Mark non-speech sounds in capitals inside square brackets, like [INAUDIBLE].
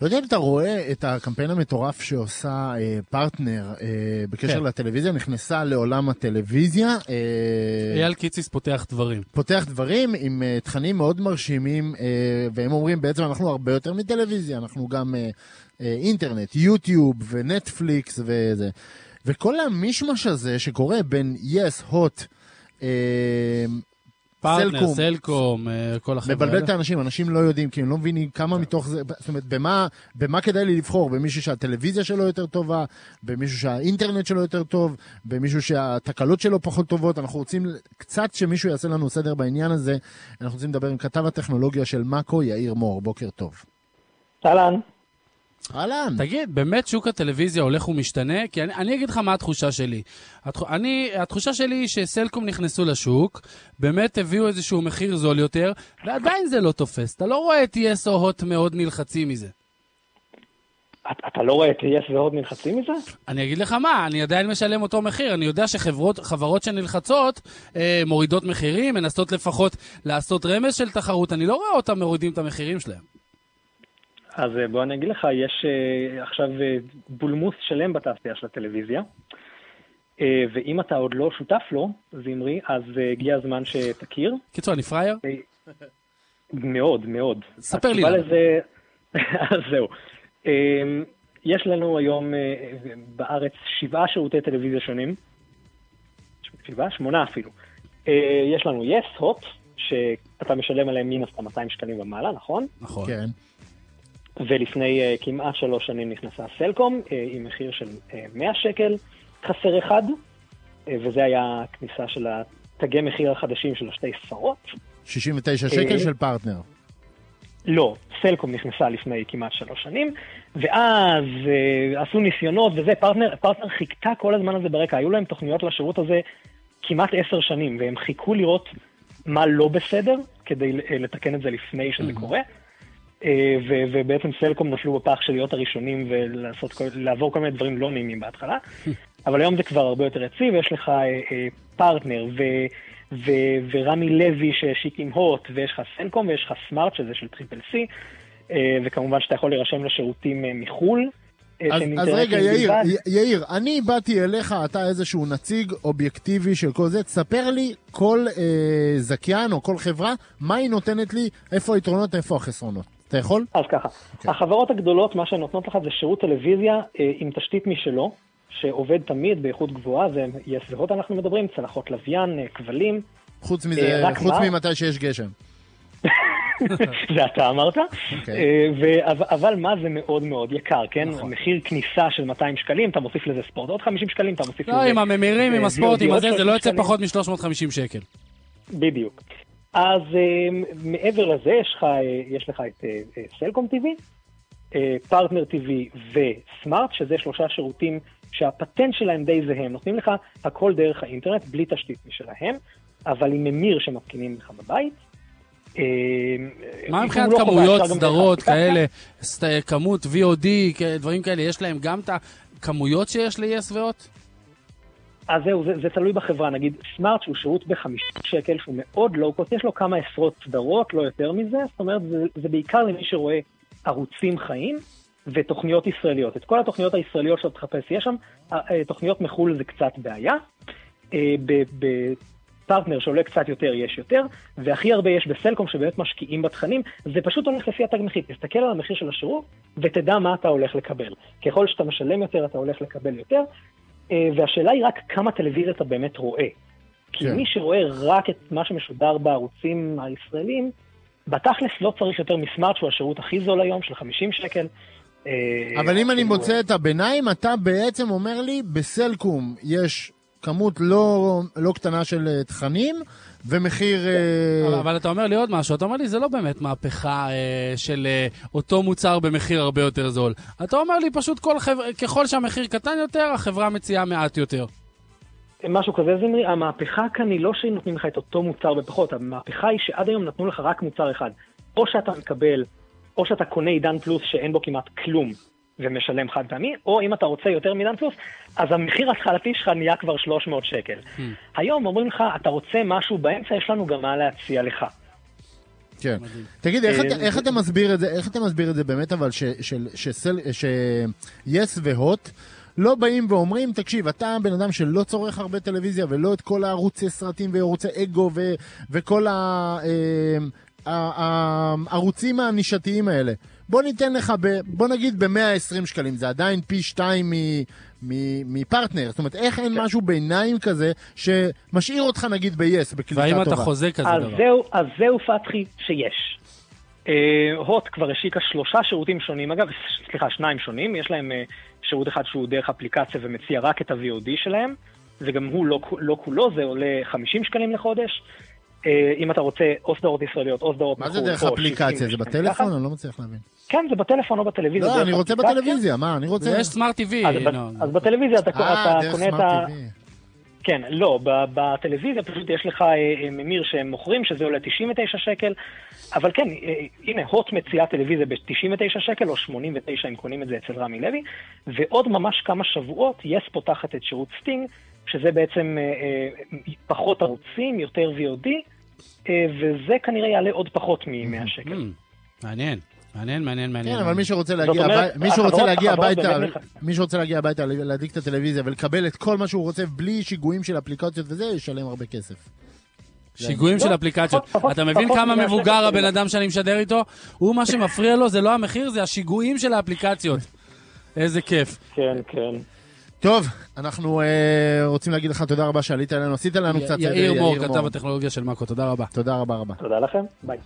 לא יודע אם אתה רואה את הקמפיין המטורף שעושה אה, פרטנר אה, בקשר כן. לטלוויזיה, נכנסה לעולם הטלוויזיה. אה, אייל קיציס פותח דברים. פותח דברים עם אה, תכנים מאוד מרשימים, אה, והם אומרים בעצם אנחנו הרבה יותר מטלוויזיה, אנחנו גם אה, אה, אינטרנט, יוטיוב ונטפליקס וזה. וכל המישמש הזה שקורה בין יס, הוט, אה, פרטנר, סלקום. סלקום, אה, כל החבר'ה מבלבל. את האנשים, אנשים לא יודעים, כי הם לא מבינים כמה מתוך זה, זאת אומרת, במה, במה כדאי לי לבחור? במישהו שהטלוויזיה שלו יותר טובה, במישהו שהאינטרנט שלו יותר טוב, במישהו שהתקלות שלו פחות טובות. אנחנו רוצים קצת שמישהו יעשה לנו סדר בעניין הזה. אנחנו רוצים לדבר עם כתב הטכנולוגיה של מאקו, יאיר מור. בוקר טוב. אהלן. אהלן. תגיד, באמת שוק הטלוויזיה הולך ומשתנה? כי אני, אני אגיד לך מה התחושה שלי. התח... אני, התחושה שלי היא שסלקום נכנסו לשוק, באמת הביאו איזשהו מחיר זול יותר, ועדיין זה לא תופס. אתה לא רואה את יס או הוט מאוד נלחצים מזה. אתה, לא רואה את יס והוד נלחצים מזה? אני אגיד לך מה, אני עדיין משלם אותו מחיר. אני יודע שחברות שנלחצות אה, מורידות מחירים, מנסות לפחות לעשות רמז של תחרות. אני לא רואה אותם מורידים את המחירים שלהם. אז אה, בוא אני אגיד לך, יש אה, עכשיו אה, בולמוס שלם בתעשייה של הטלוויזיה, ואם אתה עוד לא שותף לו, זמרי, אז הגיע הזמן שתכיר. קיצור, אני פראייר? מאוד, מאוד. ספר לי. לזה, [LAUGHS] אז זהו. יש לנו היום בארץ שבעה שירותי טלוויזיה שונים. שבעה? שמונה אפילו. יש לנו יס, הוט, שאתה משלם עליהם מן הסתם 200 שקלים ומעלה, נכון? נכון. כן. ולפני uh, כמעט שלוש שנים נכנסה סלקום uh, עם מחיר של uh, 100 שקל חסר אחד, uh, וזה היה הכניסה של התגי מחיר החדשים של השתי ספרות. 69 שקל אה. של פרטנר. לא, סלקום נכנסה לפני כמעט שלוש שנים, ואז uh, עשו ניסיונות וזה, פרטנר, פרטנר חיכתה כל הזמן הזה ברקע, היו להם תוכניות לשירות הזה כמעט עשר שנים, והם חיכו לראות מה לא בסדר, כדי uh, לתקן את זה לפני שזה קורה. אה, ו- ובעצם סלקום נפלו בפח של להיות הראשונים ולעשות כל, מיני דברים לא נעימים בהתחלה, [LAUGHS] אבל היום זה כבר הרבה יותר רציף, ויש לך אה, אה, פרטנר ו- ו- ורמי לוי שהשיק עם הוט, ויש לך סלקום ויש לך סמארט שזה של טריפל סי, וכמובן שאתה יכול להירשם לשירותים מחו"ל. אז, אז רגע, יאיר, יאיר, אני באתי אליך, אתה איזשהו נציג אובייקטיבי של כל זה, תספר לי כל אה, זכיין או כל חברה, מה היא נותנת לי, איפה היתרונות, איפה החסרונות. אתה יכול? אז ככה, אוקיי. החברות הגדולות, מה שהן נותנות לך זה שירות טלוויזיה אה, עם תשתית משלו, שעובד תמיד באיכות גבוהה, זה יס והוט אנחנו מדברים, צלחות לוויין, אה, כבלים, חוץ מזה, רק חוץ מה? ממתי שיש גשם. [LAUGHS] זה אתה אמרת, אוקיי. אה, ו- אבל- מה זה מאוד מאוד יקר, כן? נכון. מחיר כניסה של 200 שקלים, אתה מוסיף לזה ספורט עוד 50 שקלים, אתה מוסיף לזה... לא, עם הממירים, עם אה, הספורט, עם הזה, זה 30 לא יוצא שקלים. פחות מ-350 שקל. בדיוק. אז אה, מעבר לזה, יש לך, אה, יש לך את אה, סלקום TV, פרטנר TV וסמארט, שזה שלושה שירותים שהפטנט שלהם די זהה, הם נותנים לך הכל דרך האינטרנט, בלי תשתית משלהם, אבל עם ממיר שמתקינים לך בבית. מה מבחינת לא כמויות, סדרות. כאלה, כמות VOD, דברים כאלה, יש להם גם את הכמויות שיש ל-yes והוט? אז זהו, זה, זה תלוי בחברה. נגיד, סמארט שהוא שירות ב-50 שקל, שהוא מאוד לואו-קוסט, יש לו כמה עשרות סדרות, לא יותר מזה, זאת אומרת, זה, זה בעיקר למי שרואה ערוצים חיים ותוכניות ישראליות. את כל התוכניות הישראליות שאתה תחפש, יש שם, אה, אה, תוכניות מחו"ל זה קצת בעיה. אה, בפרטנר שעולה קצת יותר, יש יותר, והכי הרבה יש בסלקום שבאמת משקיעים בתכנים, זה פשוט הולך לפי התג מחיר. תסתכל על המחיר של השירות ותדע מה אתה הולך לקבל. ככל שאתה משלם יותר, אתה הולך לקבל יותר. אה, והשאלה היא רק כמה טלוויזיה אתה באמת רואה. כי כן. מי שרואה רק את מה שמשודר בערוצים הישראלים, בתכלס לא צריך יותר מסמארט, שהוא השירות הכי זול היום, של 50 שקל. אה, אבל אם אני אפילו- מוצא את הביניים, אתה בעצם אומר לי, בסלקום יש כמות לא, לא קטנה של אה, תכנים, ומחיר... אה, אבל- אבל אתה אומר לי עוד משהו, אתה אומר לי, זה לא באמת מהפכה אה, של אה, אותו מוצר במחיר הרבה יותר זול. אתה אומר לי, פשוט כל חבר... ככל שהמחיר קטן יותר, החברה מציעה מעט יותר. משהו כזה זמרי, המהפכה כאן היא לא שנותנים לך את אותו מוצר בפחות, המהפכה היא שעד היום נתנו לך רק מוצר אחד. או שאתה מקבל, או שאתה קונה עידן פלוס שאין בו כמעט כלום ומשלם חד פעמי, או אם אתה רוצה יותר מעידן פלוס, אז המחיר ההתחלתי שלך נהיה כבר 300 שקל. היום אומרים לך, אתה רוצה משהו באמצע, יש לנו גם מה להציע לך. כן. מדהים. תגיד, איך אה, אתה- איך זה- אתה מסביר את זה, איך אתה מסביר את זה באמת, אבל ש-yes והוט לא באים ואומרים, תקשיב, אתה בן אדם שלא צורך הרבה טלוויזיה ולא את כל הערוצי סרטים וערוצי אגו ו- וכל ה- אה, הערוצים הנישתיים האלה. בוא ניתן לך, ב- בוא נגיד ב-120 שקלים, זה עדיין פי שתיים מ- מ- מפרטנר. זאת אומרת, איך אין משהו ביניים כזה שמשאיר אותך נגיד ב-yes, בקליטה והאם טובה? אתה חוזה כזה אז דבר? זהו, אז זהו פתחי שיש. אה, הוט כבר השיקה שלושה שירותים שונים, אגב, סליחה, שניים שונים, יש להם אה, שירות אחד שהוא דרך אפליקציה ומציע רק את ה-VOD שלהם, וגם הוא לא, לא כולו, זה עולה 50 שקלים לחודש. אה, אם אתה רוצה או סדרות ישראליות או סדרות מה זה מחו"ל, דרך אפליקציה? זה בטלפון? אני לא מצליח להבין. כן, זה בטלפון או בטלוויזיה. לא, דרך אני רוצה. בטלוויזיה, מה? אני רוצה... ויש סמארט TV. אז, ב- ינון. אז בטלוויזיה אתה, אה, אתה דרך קונה את ה... סמארט TV. כן, לא, ב- בטלוויזיה פשוט יש לך אה, אה, ממיר שהם מוכרים, שזה עולה 99 שקל, אבל כן, אה, הנה, הוט מציעה טלוויזיה ב-99 שקל, או 89 אם קונים את זה אצל רמי לוי, ועוד ממש כמה שבועות, יס פותחת את שירות סטינג, שזה בעצם אה, אה, פחות ערוצים, יותר VOD, אה, וזה כנראה יעלה עוד פחות מ-100 שקל. Hmm, מעניין, מעניין, מעניין, מעניין. כן, אבל מי שרוצה להגיע אומרת, הביתה, מי שרוצה החברות- להגיע החברות הביתה. מי שרוצה להגיע הביתה, להדליק את הטלוויזיה ולקבל את כל מה שהוא רוצה בלי שיגועים של אפליקציות וזה, ישלם הרבה כסף. שיגועים של אפליקציות. פחות- פחות- אתה מבין פחות כמה מ-100 מבוגר שקל. הבן אדם שאני משדר איתו? הוא, מה שמפריע לו זה לא המחיר, זה השיגועים של האפליקציות. איזה כיף. כן, כן. טוב, אנחנו אה, רוצים להגיד לך תודה רבה שעלית אלינו, עשית לנו קצת... סדר, יאיר מור, כתב הטכנולוגיה של מאקו, תודה רבה. תודה רבה רבה. תודה לכם, ביי.